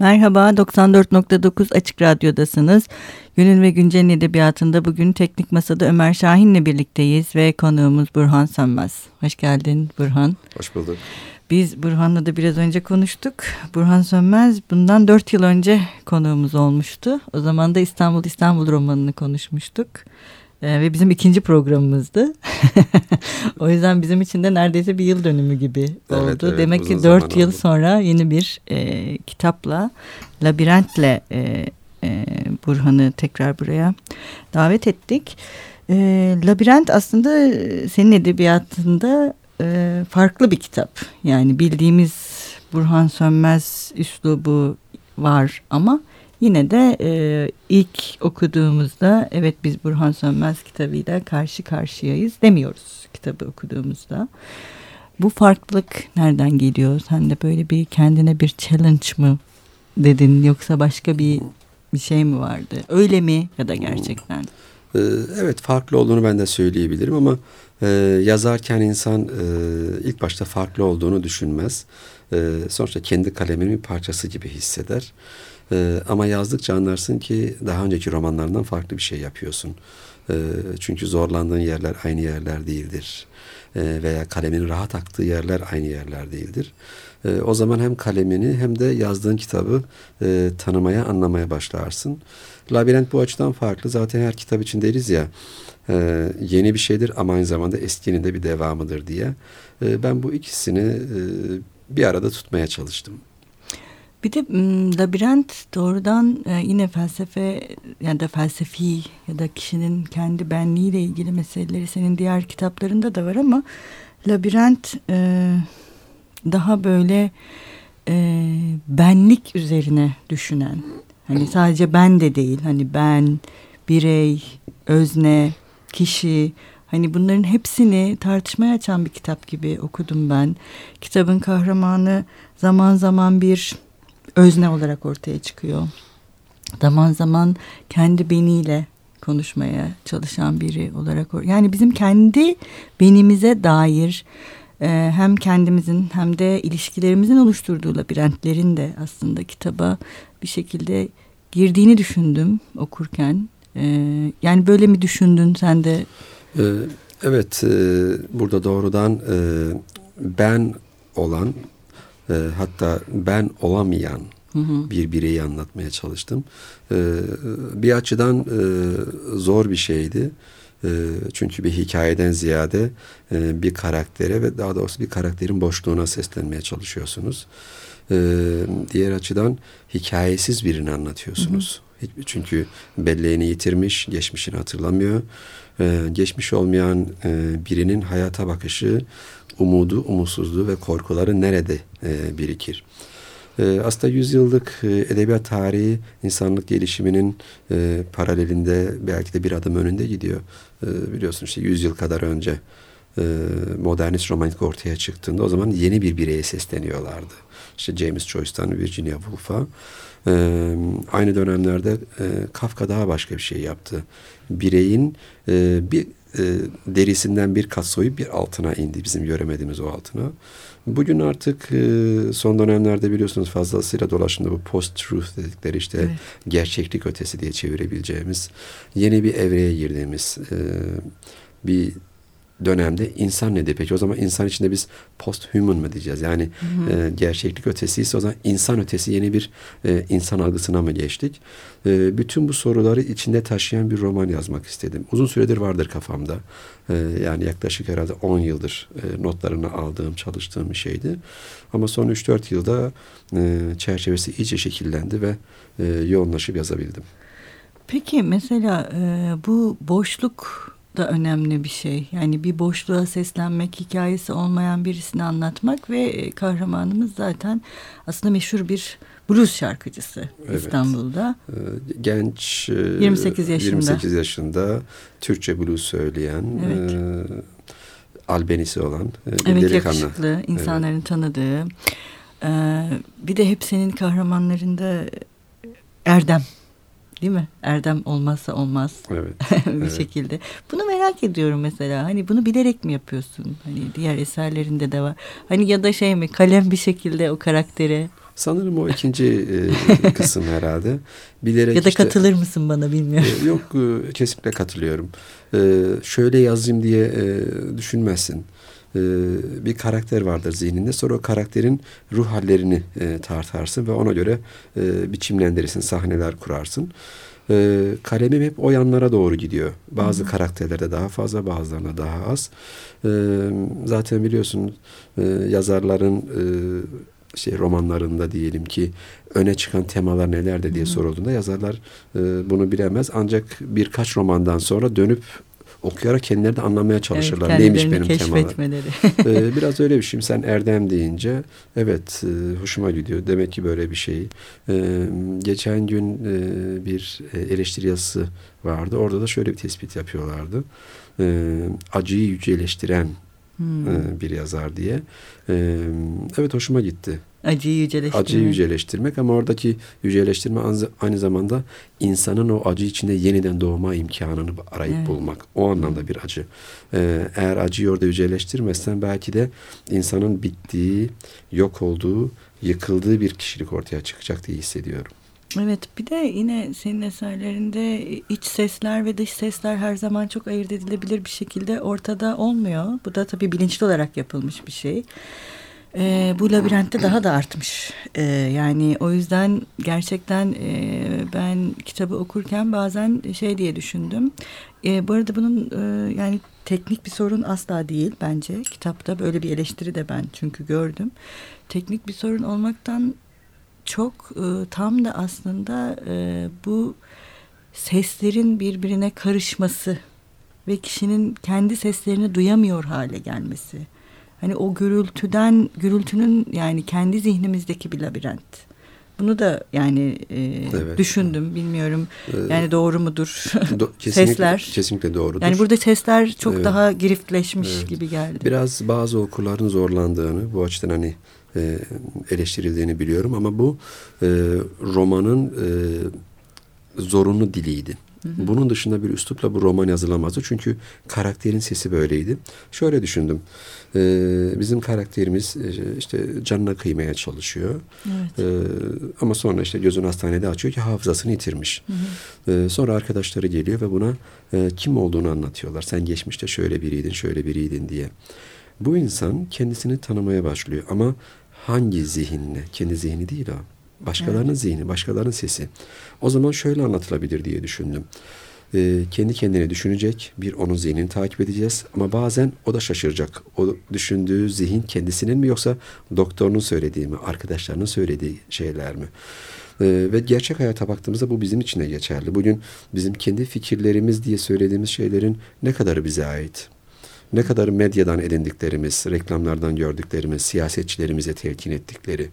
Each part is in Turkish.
Merhaba, 94.9 Açık Radyo'dasınız. Günün ve Güncel'in edebiyatında bugün Teknik Masa'da Ömer Şahin'le birlikteyiz ve konuğumuz Burhan Sönmez. Hoş geldin Burhan. Hoş bulduk. Biz Burhan'la da biraz önce konuştuk. Burhan Sönmez bundan dört yıl önce konuğumuz olmuştu. O zaman da İstanbul İstanbul romanını konuşmuştuk. Ee, ve bizim ikinci programımızdı. o yüzden bizim için de neredeyse bir yıl dönümü gibi oldu. Evet, evet, Demek ki dört yıl oldu. sonra yeni bir e, kitapla, labirentle e, e, Burhan'ı tekrar buraya davet ettik. E, Labirent aslında senin edebiyatında e, farklı bir kitap. Yani bildiğimiz Burhan Sönmez üslubu var ama Yine de e, ilk okuduğumuzda evet biz Burhan Sönmez kitabıyla karşı karşıyayız demiyoruz kitabı okuduğumuzda. Bu farklılık nereden geliyor? Sen de böyle bir kendine bir challenge mı dedin yoksa başka bir bir şey mi vardı? Öyle mi ya da gerçekten? Ee, evet farklı olduğunu ben de söyleyebilirim ama e, yazarken insan e, ilk başta farklı olduğunu düşünmez. E, sonuçta kendi kaleminin bir parçası gibi hisseder. E, ama yazdıkça anlarsın ki daha önceki romanlarından farklı bir şey yapıyorsun. E, çünkü zorlandığın yerler aynı yerler değildir. E, veya kalemin rahat aktığı yerler aynı yerler değildir. E, o zaman hem kalemini hem de yazdığın kitabı e, tanımaya, anlamaya başlarsın. Labirent bu açıdan farklı. Zaten her kitap için deriz ya e, yeni bir şeydir ama aynı zamanda eskinin de bir devamıdır diye. E, ben bu ikisini e, bir arada tutmaya çalıştım. Bir de labirent doğrudan e, yine felsefe ya da felsefi ya da kişinin kendi benliğiyle ilgili meseleleri senin diğer kitaplarında da var ama labirent e, daha böyle e, benlik üzerine düşünen hani sadece ben de değil hani ben birey özne kişi hani bunların hepsini tartışmaya açan bir kitap gibi okudum ben. Kitabın kahramanı zaman zaman bir özne olarak ortaya çıkıyor. Zaman zaman kendi beniyle konuşmaya çalışan biri olarak yani bizim kendi benimize dair e, hem kendimizin hem de ilişkilerimizin oluşturduğu labirentlerin de aslında kitaba bir şekilde girdiğini düşündüm okurken. E, yani böyle mi düşündün sen de? Ee, evet, e, burada doğrudan ben olan e, hatta ben olamayan hı hı. bir bireyi anlatmaya çalıştım. E, bir açıdan e, zor bir şeydi. E, çünkü bir hikayeden ziyade e, bir karaktere ve daha doğrusu bir karakterin boşluğuna seslenmeye çalışıyorsunuz. Diğer açıdan hikayesiz birini anlatıyorsunuz. Hı hı. Çünkü belleğini yitirmiş, geçmişini hatırlamıyor. Ee, geçmiş olmayan e, birinin hayata bakışı umudu, umutsuzluğu ve korkuları nerede e, birikir? E, aslında yüzyıllık e, edebiyat tarihi insanlık gelişiminin e, paralelinde belki de bir adım önünde gidiyor. E, biliyorsun işte yüzyıl kadar önce e, modernist romantik ortaya çıktığında o zaman yeni bir bireye sesleniyorlardı. İşte James Joyce'tan Virginia Woolf'a. E, aynı dönemlerde e, Kafka daha başka bir şey yaptı. Bireyin e, bir e, derisinden bir kat soyup bir altına indi bizim göremediğimiz o altına. Bugün artık e, son dönemlerde biliyorsunuz fazlasıyla dolaşımda bu post-truth dedikleri işte evet. gerçeklik ötesi diye çevirebileceğimiz yeni bir evreye girdiğimiz e, bir dönemde insan nedir peki? O zaman insan içinde biz post-human mı diyeceğiz? Yani hı hı. E, gerçeklik ötesiyse o zaman insan ötesi yeni bir e, insan algısına mı geçtik? E, bütün bu soruları içinde taşıyan bir roman yazmak istedim. Uzun süredir vardır kafamda. E, yani yaklaşık herhalde 10 yıldır e, notlarını aldığım, çalıştığım bir şeydi. Ama son 3-4 yılda e, çerçevesi iyice şekillendi ve e, yoğunlaşıp yazabildim. Peki mesela e, bu boşluk da önemli bir şey. Yani bir boşluğa seslenmek, hikayesi olmayan birisini anlatmak ve e, kahramanımız zaten aslında meşhur bir blues şarkıcısı evet. İstanbul'da. Ee, genç 28 e, yaşında. 28 yaşında Türkçe blues söyleyen evet. e, albenisi olan e, bir evet, delikanlı. yakışıklı, insanların evet. tanıdığı. E, bir de hep senin kahramanlarında Erdem Değil mi? Erdem olmazsa olmaz. Evet. bir evet. şekilde. Bunu merak ediyorum mesela. Hani bunu bilerek mi yapıyorsun? Hani diğer eserlerinde de var. Hani ya da şey mi? Kalem bir şekilde o karaktere Sanırım o ikinci e, kısım herhalde. Bilerek ya da işte, katılır mısın bana bilmiyorum. E, yok e, kesinlikle katılıyorum. E, şöyle yazayım diye e, düşünmezsin. E, bir karakter vardır zihninde. Sonra o karakterin ruh hallerini e, tartarsın ve ona göre e, biçimlendirirsin, sahneler kurarsın. E, kalemim hep o yanlara doğru gidiyor. Bazı Hı. karakterlerde daha fazla, bazılarında daha az. E, zaten biliyorsun e, yazarların e, şey romanlarında diyelim ki öne çıkan temalar nelerdir diye Hı. sorulduğunda yazarlar e, bunu bilemez. Ancak birkaç romandan sonra dönüp okuyarak kendileri de anlamaya çalışırlar. Evet, Neymiş benim temalar. ee, biraz öyle bir şey. Sen Erdem deyince evet e, hoşuma gidiyor. Demek ki böyle bir şey. Ee, geçen gün e, bir e, eleştiri yazısı vardı. Orada da şöyle bir tespit yapıyorlardı. Ee, acıyı yüceleştiren hmm. e, bir yazar diye. Ee, evet hoşuma gitti. Acıyı yüceleştirmek. Acıyı yüceleştirmek ama oradaki yüceleştirme aynı zamanda insanın o acı içinde yeniden doğma imkanını arayıp evet. bulmak. O anlamda bir acı. Ee, eğer acıyı orada yüceleştirmezsen belki de insanın bittiği, yok olduğu, yıkıldığı bir kişilik ortaya çıkacak diye hissediyorum. Evet bir de yine senin eserlerinde iç sesler ve dış sesler her zaman çok ayırt edilebilir bir şekilde ortada olmuyor. Bu da tabii bilinçli olarak yapılmış bir şey. Ee, bu labirentte daha da artmış. Ee, yani o yüzden gerçekten e, ben kitabı okurken bazen şey diye düşündüm. E, bu arada bunun e, yani teknik bir sorun asla değil bence. Kitapta böyle bir eleştiri de ben çünkü gördüm. Teknik bir sorun olmaktan çok e, tam da aslında e, bu seslerin birbirine karışması ve kişinin kendi seslerini duyamıyor hale gelmesi. Hani o gürültüden, gürültünün yani kendi zihnimizdeki bir labirent. Bunu da yani e, evet. düşündüm bilmiyorum ee, yani doğru mudur do, kesinlikle, sesler kesinlikle doğrudur. Yani burada sesler çok evet. daha giriftleşmiş evet. gibi geldi. Biraz bazı okurların zorlandığını bu açıdan hani e, eleştirildiğini biliyorum ama bu e, romanın e, zorunlu diliydi. Hı hı. Bunun dışında bir üslupla bu roman yazılamazdı. Çünkü karakterin sesi böyleydi. Şöyle düşündüm. Ee, bizim karakterimiz e, işte canına kıymaya çalışıyor. Evet. Ee, ama sonra işte gözünü hastanede açıyor ki hafızasını yitirmiş. Hı hı. Ee, sonra arkadaşları geliyor ve buna e, kim olduğunu anlatıyorlar. Sen geçmişte şöyle biriydin, şöyle biriydin diye. Bu insan kendisini tanımaya başlıyor ama hangi zihinle? Kendi zihni değil o. Başkalarının evet. zihni, başkalarının sesi. O zaman şöyle anlatılabilir diye düşündüm. Ee, kendi kendine düşünecek, bir onun zihnini takip edeceğiz ama bazen o da şaşıracak. O düşündüğü zihin kendisinin mi yoksa doktorunun söylediği mi, arkadaşlarının söylediği şeyler mi? Ee, ve gerçek hayata baktığımızda bu bizim için de geçerli. Bugün bizim kendi fikirlerimiz diye söylediğimiz şeylerin ne kadarı bize ait? Ne kadar medyadan edindiklerimiz, reklamlardan gördüklerimiz, siyasetçilerimize telkin ettikleri,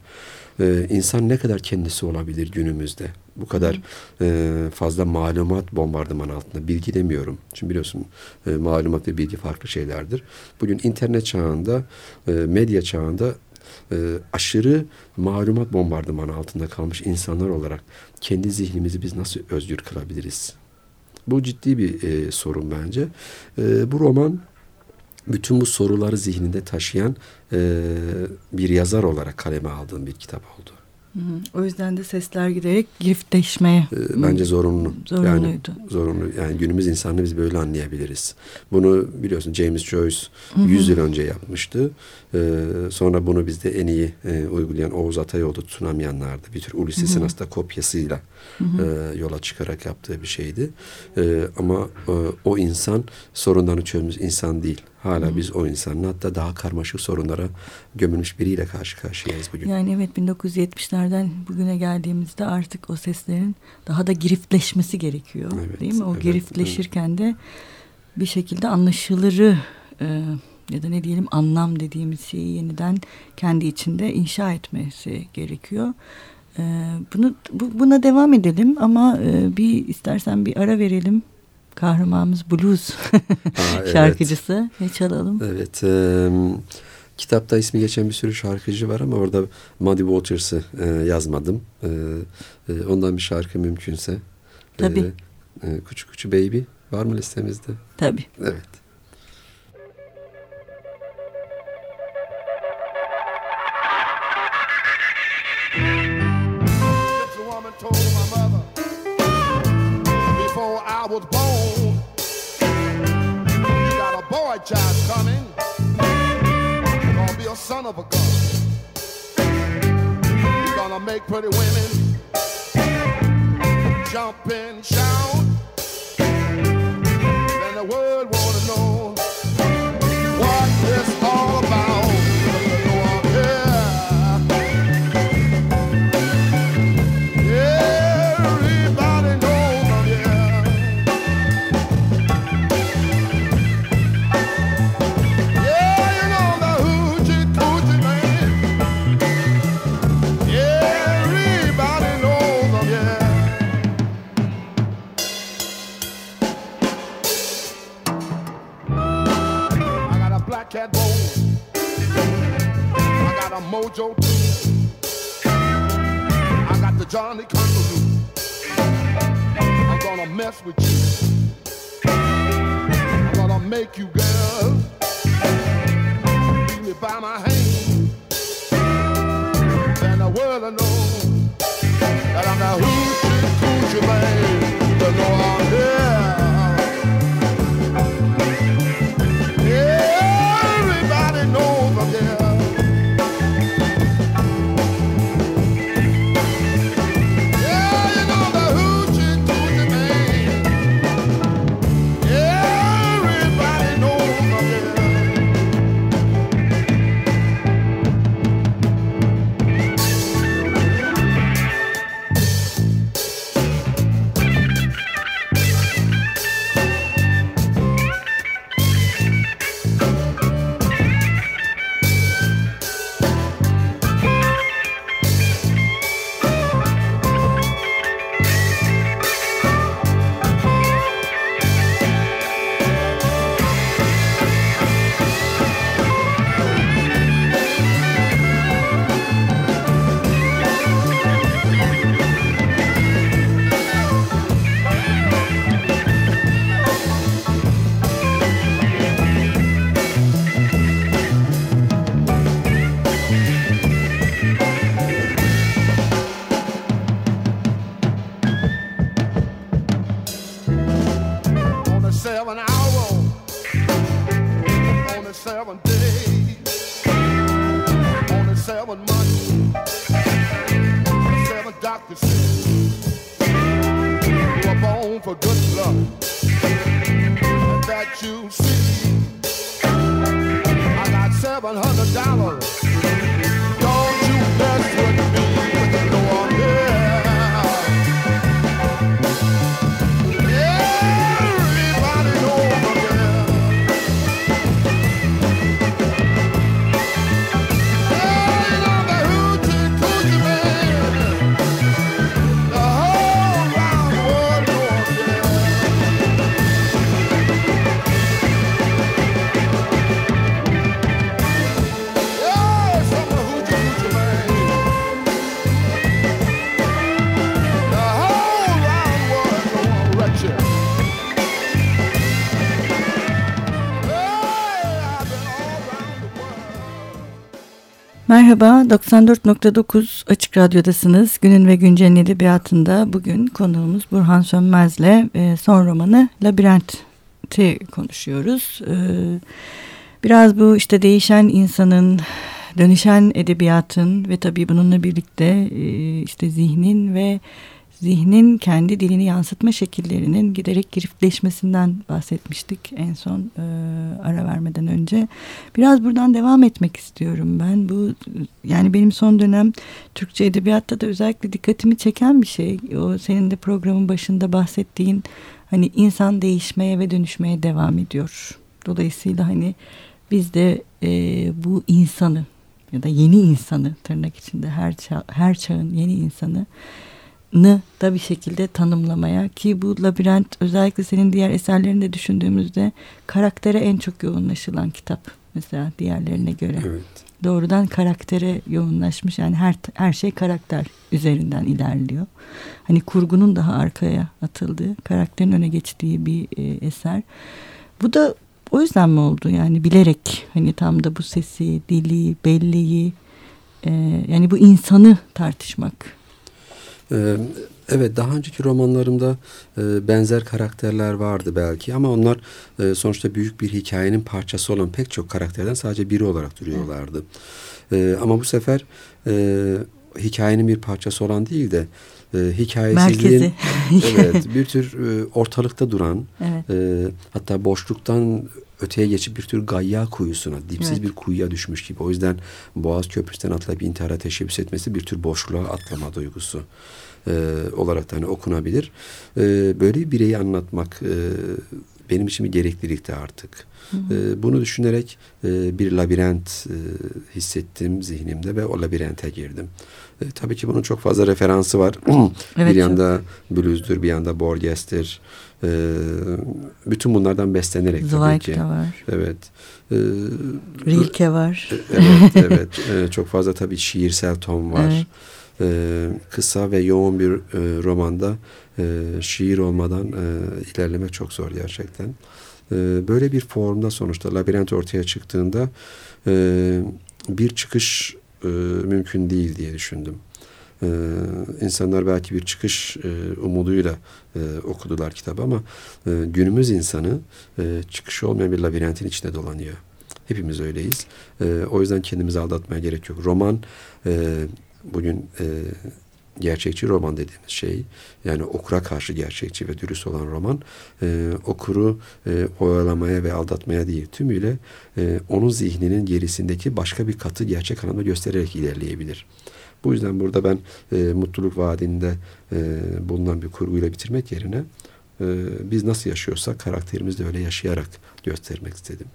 e, insan ne kadar kendisi olabilir günümüzde? Bu kadar e, fazla malumat bombardıman altında. Bilgi demiyorum. Çünkü biliyorsun e, malumat ve bilgi farklı şeylerdir. Bugün internet çağında, e, medya çağında e, aşırı malumat bombardıman altında kalmış insanlar olarak kendi zihnimizi biz nasıl özgür kılabiliriz? Bu ciddi bir e, sorun bence. E, bu roman bütün bu soruları zihninde taşıyan e, bir yazar olarak kaleme aldığım bir kitap oldu. O yüzden de sesler giderek giriftleşmeye. E, bence zorunlu. Zorunluydu. Yani, zorunlu. Yani günümüz insanını biz böyle anlayabiliriz. Bunu biliyorsun James Joyce hı hı. 100 yıl önce yapmıştı. Ee, sonra bunu bizde en iyi e, uygulayan Oğuz Atayoğlu Tunamyanlar'dı. Bir tür Ulysses'in aslında kopyasıyla hı hı. E, yola çıkarak yaptığı bir şeydi. E, ama e, o insan sorunlarını çözmüş insan değil. Hala hı. biz o insanın hatta daha karmaşık sorunlara gömülmüş biriyle karşı karşıyayız bugün. Yani evet 1970'lerden bugüne geldiğimizde artık o seslerin daha da giriftleşmesi gerekiyor. Evet, değil mi? O evet, giriftleşirken evet. de bir şekilde anlaşılırı e, ya da ne diyelim anlam dediğimiz şeyi yeniden kendi içinde inşa etmesi gerekiyor. Ee, bunu bu, buna devam edelim ama e, bir istersen bir ara verelim. Kahramanımız blues Aa, şarkıcısı. Ne çalalım? Evet. E, kitapta ismi geçen bir sürü şarkıcı var ama orada Muddy Waters'ı e, yazmadım. E, e, ondan bir şarkı mümkünse. Tabii. E, e, Kuçu Kuçu Baby var mı listemizde? Tabii. Evet. Boy child coming, gonna be a son of a gun. He's gonna make pretty women jump and shout. Then the world cat bone. I got a mojo too. I got the Johnny Conqueroo. I'm gonna mess with you. I'm gonna make you girls lead me by my hand. Then the world will know that I'm the hoochie coochie man. You know I'm here. Merhaba, 94.9 Açık Radyo'dasınız. Günün ve Güncel'in edebiyatında bugün konuğumuz Burhan Sönmez'le e, son romanı Labirent'i konuşuyoruz. E, biraz bu işte değişen insanın, dönüşen edebiyatın ve tabii bununla birlikte e, işte zihnin ve zihnin kendi dilini yansıtma şekillerinin giderek girifleşmesinden bahsetmiştik en son e, ara vermeden önce. Biraz buradan devam etmek istiyorum ben. Bu yani benim son dönem Türkçe edebiyatta da özellikle dikkatimi çeken bir şey. O senin de programın başında bahsettiğin hani insan değişmeye ve dönüşmeye devam ediyor. Dolayısıyla hani biz de e, bu insanı ya da yeni insanı tırnak içinde her çağ, her çağın yeni insanı nı da bir şekilde tanımlamaya ki bu labirent özellikle senin diğer eserlerinde düşündüğümüzde karaktere en çok yoğunlaşılan kitap mesela diğerlerine göre. Evet. Doğrudan karaktere yoğunlaşmış yani her her şey karakter üzerinden ilerliyor. Hani kurgunun daha arkaya atıldığı, karakterin öne geçtiği bir e, eser. Bu da o yüzden mi oldu yani bilerek hani tam da bu sesi, dili, belleği e, yani bu insanı tartışmak Ee, evet daha önceki romanlarımda e, benzer karakterler vardı belki ama onlar e, sonuçta büyük bir hikayenin parçası olan pek çok karakterden sadece biri olarak duruyorlardı. E, ama bu sefer e, hikayenin bir parçası olan değil de e, hikayesizliğin evet bir tür e, ortalıkta duran Evet. e, hatta boşluktan öteye geçip bir tür gayya kuyusuna, dipsiz Evet. bir kuyuya düşmüş gibi. O yüzden Boğaz Köprüsü'nden atlayıp intihara teşebbüs etmesi bir tür boşluğa atlama duygusu e, olarak da hani okunabilir. E, böyle bir bireyi anlatmak e, benim için bir gereklilikti artık. E, bunu düşünerek e, bir labirent e, hissettim zihnimde ve o labirente girdim. E, tabii ki bunun çok fazla referansı var. Evet, bir çok. yanda Blues'dur, bir yanda Borges'tir. E, bütün bunlardan beslenerek tabii ki. Zweig var. Evet. E, Rilke var. evet, evet. E, çok fazla tabii şiirsel ton var. Evet. E, kısa ve yoğun bir e, romanda e, şiir olmadan e, ilerlemek çok zor gerçekten. E, böyle bir formda sonuçta labirent ortaya çıktığında e, bir çıkış e, mümkün değil diye düşündüm. E, insanlar belki bir çıkış e, umuduyla e, okudular kitabı ama e, günümüz insanı e, çıkışı olmayan bir labirentin içinde dolanıyor. Hepimiz öyleyiz. E, o yüzden kendimizi aldatmaya gerek yok. Roman e, bugün e, gerçekçi roman dediğimiz şey yani okura karşı gerçekçi ve dürüst olan roman e, okuru e, oyalamaya ve aldatmaya değil tümüyle e, onun zihninin gerisindeki başka bir katı gerçek anlamda göstererek ilerleyebilir. Bu yüzden burada ben e, mutluluk vaadinde e, bulunan bir kurguyla bitirmek yerine e, biz nasıl yaşıyorsak karakterimizi de öyle yaşayarak göstermek istedim.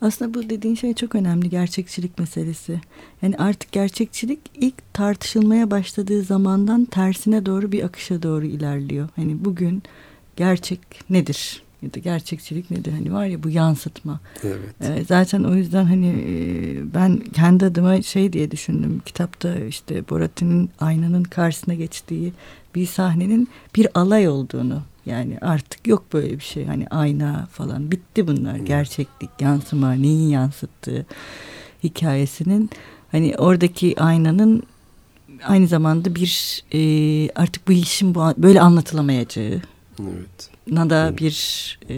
Aslında bu dediğin şey çok önemli gerçekçilik meselesi. Yani artık gerçekçilik ilk tartışılmaya başladığı zamandan tersine doğru bir akışa doğru ilerliyor. Hani bugün gerçek nedir? Ya da gerçekçilik nedir? Hani var ya bu yansıtma. Evet. Ee, zaten o yüzden hani e, ben kendi adıma şey diye düşündüm. Kitapta işte Borat'ın aynanın karşısına geçtiği bir sahnenin bir alay olduğunu. Yani artık yok böyle bir şey. Hani ayna falan bitti bunlar. Gerçeklik, yansıma, neyin yansıttığı hikayesinin hani oradaki aynanın aynı zamanda bir e, artık bu işin bu, böyle anlatılamayacağı Evet. na da bir e,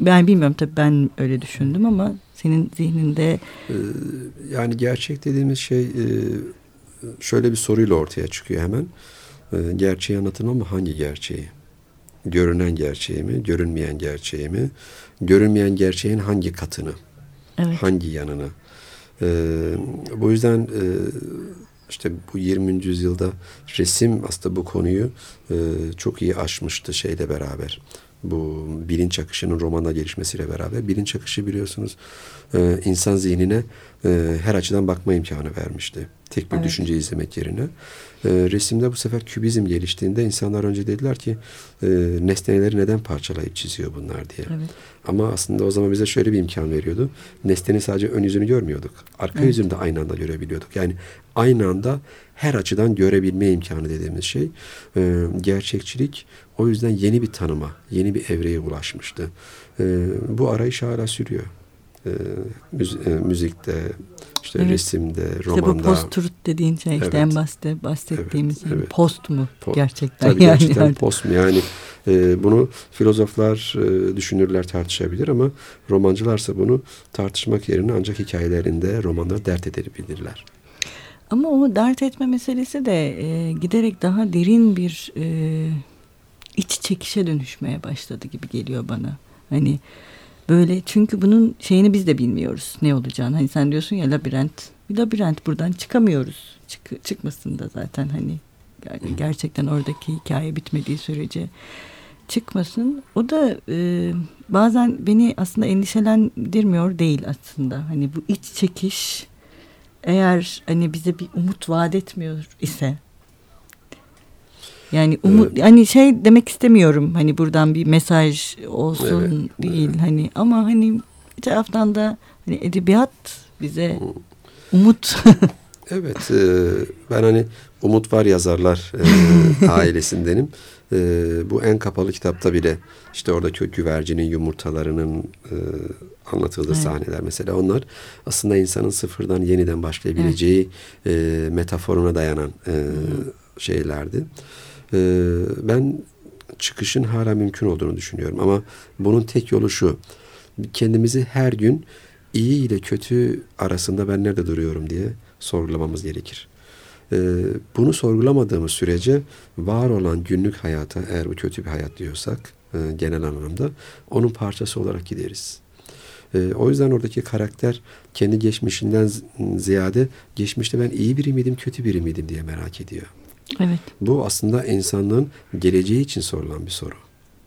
ben bilmiyorum tabii ben öyle düşündüm ama senin zihninde Ee, yani gerçek dediğimiz şey e, şöyle bir soruyla ortaya çıkıyor hemen. Ee, Gerçeği anlatın ama hangi gerçeği? Görünen gerçeği mi? Görünmeyen gerçeği mi? Görünmeyen gerçeğin hangi katını? evet Hangi yanını? Ee, bu yüzden e, işte bu 20. yüzyılda resim aslında bu konuyu e, çok iyi aşmıştı şeyle beraber. Bu bilinç akışının romana gelişmesiyle beraber. Bilinç akışı biliyorsunuz e, insan zihnine e, her açıdan bakma imkanı vermişti. Tek bir Evet. düşünce izlemek yerine. E, resimde bu sefer kübizm geliştiğinde insanlar önce dediler ki e, nesneleri neden parçalayıp çiziyor bunlar diye. evet Ama aslında o zaman bize şöyle bir imkan veriyordu. Nesnenin sadece ön yüzünü görmüyorduk. Arka Evet. yüzünü de aynı anda görebiliyorduk. Yani aynı anda her açıdan görebilme imkanı dediğimiz şey e, gerçekçilik o yüzden yeni bir tanıma, yeni bir evreye ulaşmıştı. E, bu arayış hala sürüyor. E, müz- e, müzikte, işte Evet. resimde, işte bu romanda. post-truth dediğin şey işte Evet. en basit bahsettiğimiz Evet, şey. evet. post mu Po- gerçekten Tabii yani gerçekten post mu? Yani e, bunu filozoflar, e, düşünürler tartışabilir ama romancılarsa bunu tartışmak yerine ancak hikayelerinde romanları dert edebilirler. Ama o dert etme meselesi de e, giderek daha derin bir e, iç çekişe dönüşmeye başladı gibi geliyor bana. Hani böyle çünkü bunun şeyini biz de bilmiyoruz ne olacağını. Hani sen diyorsun ya labirent. Bir labirent buradan çıkamıyoruz. Çık, çıkmasın da zaten hani ger- gerçekten oradaki hikaye bitmediği sürece çıkmasın. O da e, bazen beni aslında endişelendirmiyor değil aslında. Hani bu iç çekiş eğer hani bize bir umut vaat etmiyor ise yani umut hani şey demek istemiyorum hani buradan bir mesaj olsun Evet, değil hani ama hani bir taraftan da hani edebiyat bize umut. Evet, e, ben hani Umut Var Yazarlar e, ailesindenim. E, bu en kapalı kitapta bile işte oradaki güvercinin yumurtalarının e, anlatıldığı Evet. sahneler mesela onlar aslında insanın sıfırdan yeniden başlayabileceği e, metaforuna dayanan e, şeylerdi. Ee, ben çıkışın hala mümkün olduğunu düşünüyorum ama bunun tek yolu şu. Kendimizi her gün iyi ile kötü arasında ben nerede duruyorum diye sorgulamamız gerekir. Ee, bunu sorgulamadığımız sürece var olan günlük hayata eğer bu kötü bir hayat diyorsak e, genel anlamda onun parçası olarak gideriz. E, o yüzden oradaki karakter kendi geçmişinden ziyade geçmişte ben iyi biri miydim, kötü biri miydim diye merak ediyor. Evet. Bu aslında insanlığın geleceği için sorulan bir soru.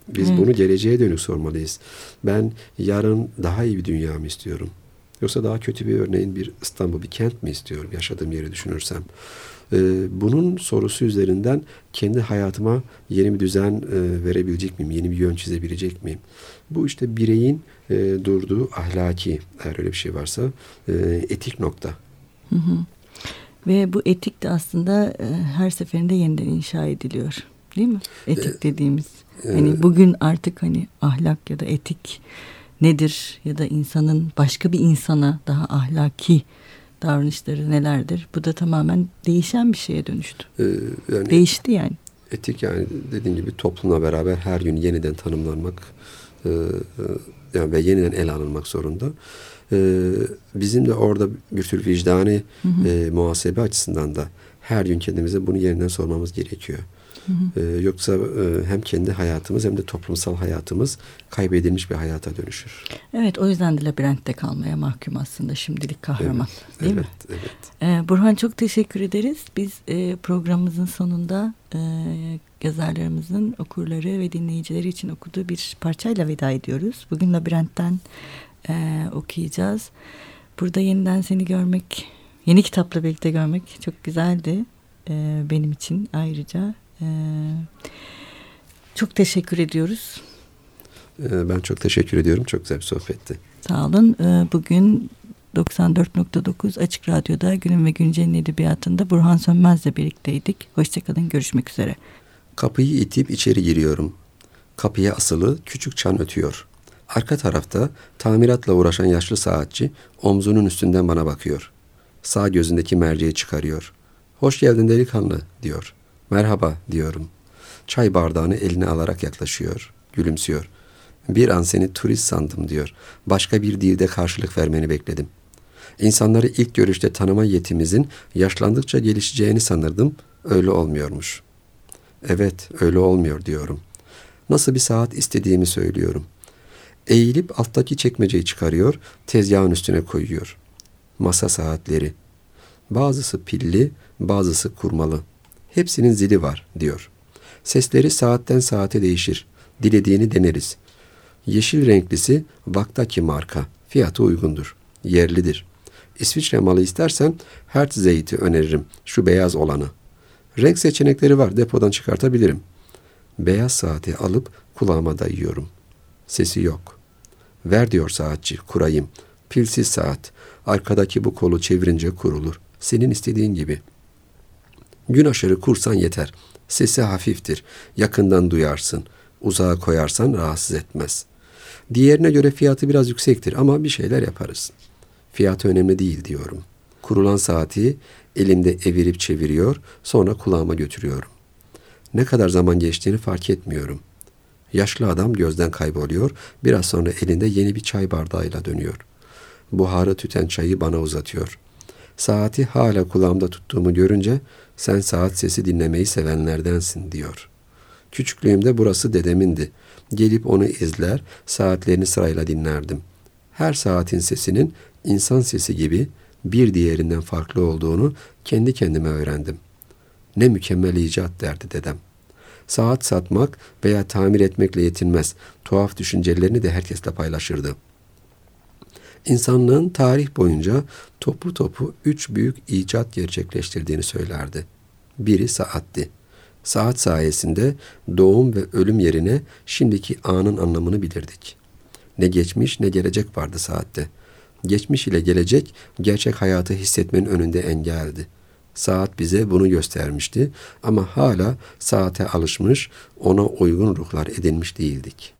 Biz Evet. bunu geleceğe dönük sormalıyız. Ben yarın daha iyi bir dünya mı istiyorum? Yoksa daha kötü bir örneğin bir İstanbul, bir kent mi istiyorum yaşadığım yeri düşünürsem? Ee, bunun sorusu üzerinden kendi hayatıma yeni bir düzen e, verebilecek miyim? Yeni bir yön çizebilecek miyim? Bu işte bireyin e, durduğu ahlaki, eğer öyle bir şey varsa, e, etik nokta. Ve bu etik de aslında e, her seferinde yeniden inşa ediliyor. Değil mi? Etik dediğimiz. Hani bugün artık hani ahlak ya da etik nedir ya da insanın başka bir insana daha ahlaki davranışları nelerdir? Bu da tamamen değişen bir şeye dönüştü. Ee, yani Değişti yani. etik yani dediğim gibi toplumla beraber her gün yeniden tanımlanmak e, e, yani ve yeniden ele alınmak zorunda. E, bizim de orada bir tür vicdani e, muhasebe açısından da her gün kendimize bunu yeniden sormamız gerekiyor. E, yoksa e, hem kendi hayatımız hem de toplumsal hayatımız kaybedilmiş bir hayata dönüşür. Evet o yüzden de labirentte kalmaya mahkum aslında şimdilik kahraman. Değil mi? evet, evet. Ee, Burhan çok teşekkür ederiz. Biz e, programımızın sonunda e, yazarlarımızın okurları ve dinleyicileri için okuduğu bir parçayla veda ediyoruz. Bugün Labirent'ten e, okuyacağız. Burada yeniden seni görmek, yeni kitapla birlikte görmek çok güzeldi e, benim için ayrıca. E, çok teşekkür ediyoruz. E, ben çok teşekkür ediyorum. Çok güzel bir sohbetti. Sağ olun. Ee, Bugün 94.9 Açık Radyo'da Günün ve Güncel'in edebiyatında Burhan Sönmez'le birlikteydik. Hoşçakalın, görüşmek üzere. Kapıyı itip içeri giriyorum. Kapıya asılı küçük çan ötüyor. Arka tarafta tamiratla uğraşan yaşlı saatçi omzunun üstünden bana bakıyor. Sağ gözündeki merceği çıkarıyor. Hoş geldin delikanlı diyor. Merhaba diyorum. Çay bardağını eline alarak yaklaşıyor. Gülümsüyor. Bir an seni turist sandım diyor. Başka bir dilde karşılık vermeni bekledim. İnsanları ilk görüşte tanıma yetimizin yaşlandıkça gelişeceğini sanırdım. Öyle olmuyormuş. Evet, öyle olmuyor diyorum. Nasıl bir saat istediğimi söylüyorum. Eğilip alttaki çekmeceyi çıkarıyor, tezgahın üstüne koyuyor. Masa saatleri. Bazısı pilli, bazısı kurmalı. Hepsinin zili var, diyor. Sesleri saatten saate değişir. Dilediğini deneriz. Yeşil renklisi Vaktaki marka. Fiyatı uygundur. Yerlidir. İsviçre malı istersen Hertz zeyti öneririm. Şu beyaz olanı. Renk seçenekleri var. Depodan çıkartabilirim. Beyaz saati alıp kulağıma dayıyorum. Sesi yok. Ver diyor saatçi. Kurayım. Pilsiz saat. Arkadaki bu kolu çevirince kurulur. Senin istediğin gibi. Gün aşırı kursan yeter. Sesi hafiftir. Yakından duyarsın. Uzağa koyarsan rahatsız etmez. Diğerine göre fiyatı biraz yüksektir ama bir şeyler yaparız. Fiyatı önemli değil diyorum. Kurulan saati elimde evirip çeviriyor, sonra kulağıma götürüyorum. Ne kadar zaman geçtiğini fark etmiyorum. Yaşlı adam gözden kayboluyor, biraz sonra elinde yeni bir çay bardağıyla dönüyor. Buharı tüten çayı bana uzatıyor. Saati hala kulağımda tuttuğumu görünce sen saat sesi dinlemeyi sevenlerdensin diyor. Küçüklüğümde burası dedemindi. Gelip onu izler, saatlerini sırayla dinlerdim. Her saatin sesinin insan sesi gibi bir diğerinden farklı olduğunu kendi kendime öğrendim. Ne mükemmel icat derdi dedem. Saat satmak veya tamir etmekle yetinmez. Tuhaf düşüncelerini de herkesle paylaşırdı. İnsanlığın tarih boyunca topu topu üç büyük icat gerçekleştirdiğini söylerdi. Biri saatti. Saat sayesinde doğum ve ölüm yerine şimdiki anın anlamını bilirdik. Ne geçmiş ne gelecek vardı saatte. Geçmiş ile gelecek gerçek hayatı hissetmenin önünde engeldi. Saat bize bunu göstermişti ama hala saate alışmış, ona uygun ruhlar edinmiş değildik.